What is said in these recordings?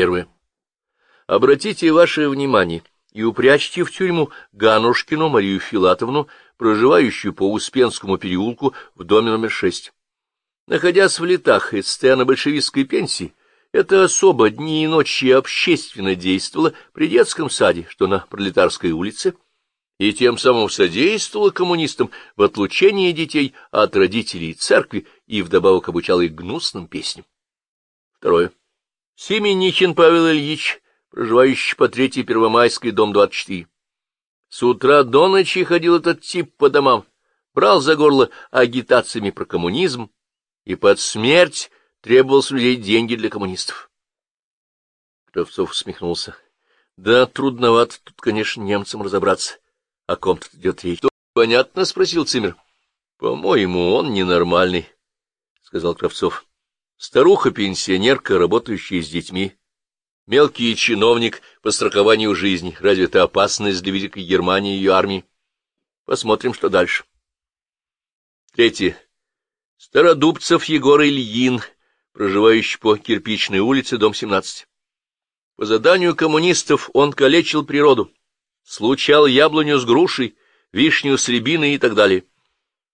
Первое. Обратите ваше внимание и упрячьте в тюрьму Ганушкину Марию Филатовну, проживающую по Успенскому переулку в доме номер шесть. Находясь в летах и стоя на большевистской пенсии, эта особа дни и ночи общественно действовала при детском саде, что на Пролетарской улице, и тем самым содействовала коммунистам в отлучении детей от родителей и церкви и вдобавок обучала их гнусным песням. Второе. Семенихин Павел Ильич, проживающий по третьей Первомайской, дом 24. С утра до ночи ходил этот тип по домам, брал за горло агитациями про коммунизм и под смерть требовал с людей деньги для коммунистов. Кравцов усмехнулся. Да, трудновато тут, конечно, немцам разобраться, о ком тут идет речь. — Понятно? — спросил Цимер. — По-моему, он ненормальный, — сказал Кравцов. Старуха-пенсионерка, работающая с детьми. Мелкий чиновник по страхованию жизни. Разве это опасность для Великой Германии и ее армии? Посмотрим, что дальше. Третье. Стародубцев Егор Ильин, проживающий по Кирпичной улице, дом 17. По заданию коммунистов он калечил природу, случал яблоню с грушей, вишню с рябиной и так далее.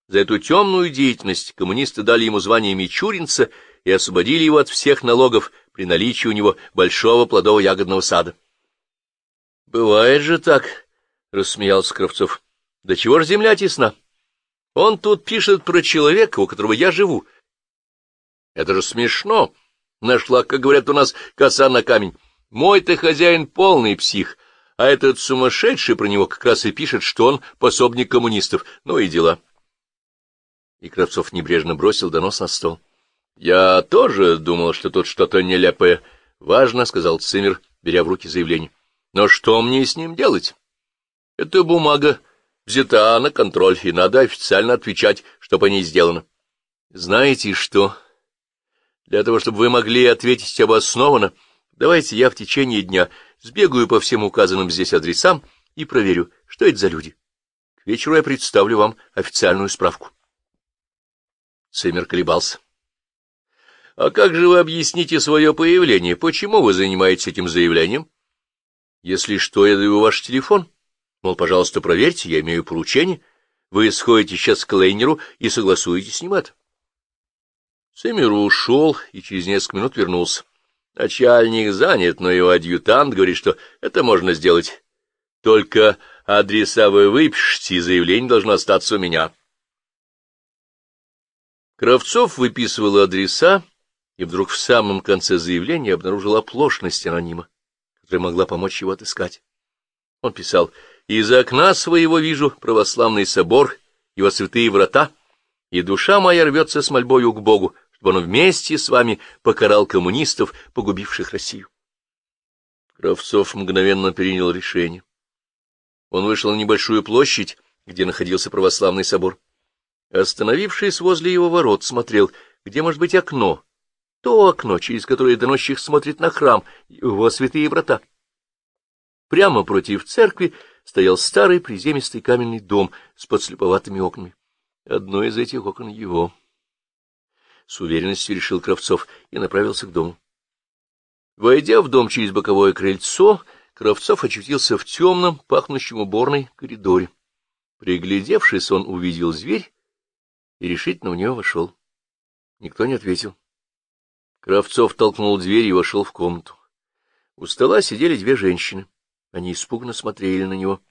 За эту темную деятельность коммунисты дали ему звание Мичуринца и освободили его от всех налогов при наличии у него большого плодово-ягодного сада. — Бывает же так, — рассмеялся Кравцов. — Да чего ж земля тесна? Он тут пишет про человека, у которого я живу. Это же смешно. Нашла, как говорят у нас, коса на камень. Мой-то хозяин полный псих, а этот сумасшедший про него как раз и пишет, что он пособник коммунистов. Ну и дела. И Кравцов небрежно бросил донос на стол. — Я тоже думал, что тут что-то нелепое. — Важно, — сказал Цимер, беря в руки заявление. — Но что мне с ним делать? — Это бумага взята на контроль, и надо официально отвечать, что по ней сделано. — Знаете что? Для того, чтобы вы могли ответить обоснованно, давайте я в течение дня сбегаю по всем указанным здесь адресам и проверю, что это за люди. К вечеру я представлю вам официальную справку. Циммер колебался. — А как же вы объясните свое появление? Почему вы занимаетесь этим заявлением? — Если что, я даю ваш телефон. Мол, пожалуйста, проверьте, я имею поручение. Вы сходите сейчас к Лейнеру и согласуете с ним это. Циммер ушел и через несколько минут вернулся. Начальник занят, но его адъютант говорит, что это можно сделать. Только адреса вы выпишите, и заявление должно остаться у меня. Кравцов выписывал адреса, и вдруг в самом конце заявления обнаружил оплошность анонима, которая могла помочь его отыскать. Он писал «Из окна своего вижу православный собор, его святые врата, и душа моя рвется с мольбою к Богу, чтобы он вместе с вами покарал коммунистов, погубивших Россию». Кравцов мгновенно принял решение. Он вышел на небольшую площадь, где находился православный собор. Остановившись возле его ворот, смотрел, где может быть окно, то окно, через которое доносчик смотрит на храм, его святые врата. Прямо против церкви стоял старый приземистый каменный дом с подслеповатыми окнами. Одно из этих окон его. С уверенностью решил Кравцов и направился к дому. Войдя в дом через боковое крыльцо, Кравцов очутился в темном, пахнущем уборной коридоре. Приглядевшись, он увидел зверь и решительно в него вошел. Никто не ответил. Кравцов толкнул дверь и вошел в комнату. У стола сидели две женщины. Они испуганно смотрели на него.